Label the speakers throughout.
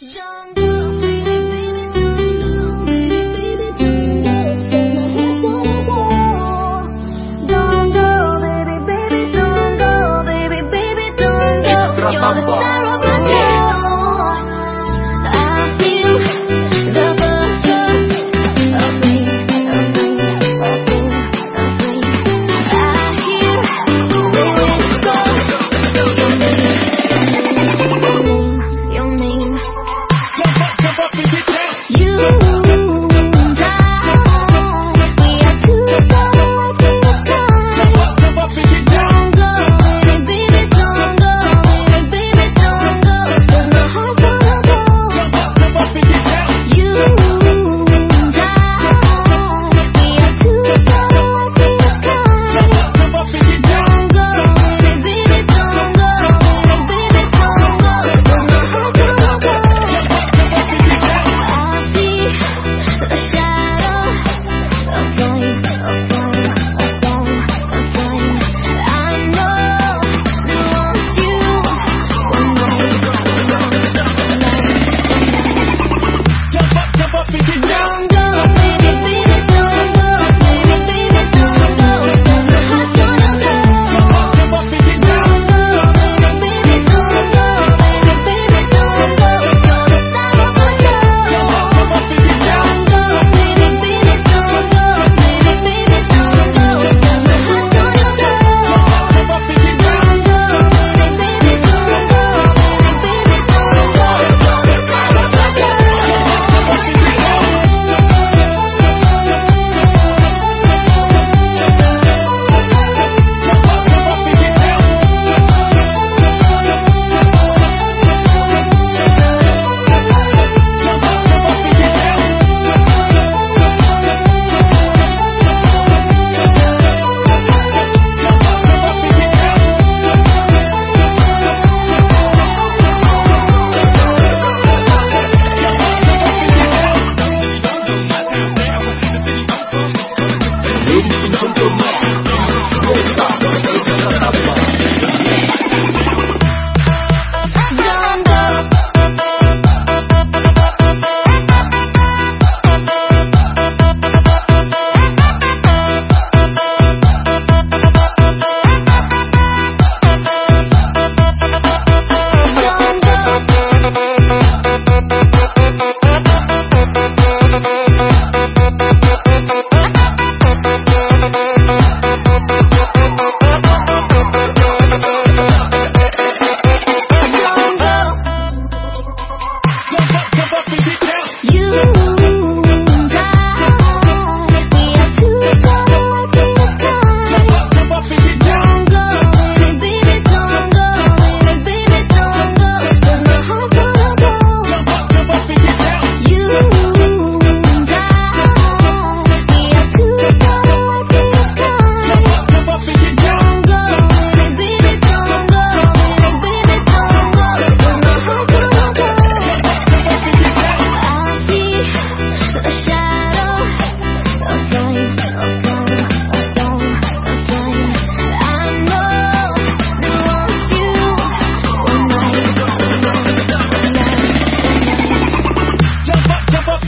Speaker 1: Don't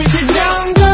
Speaker 1: Because you're young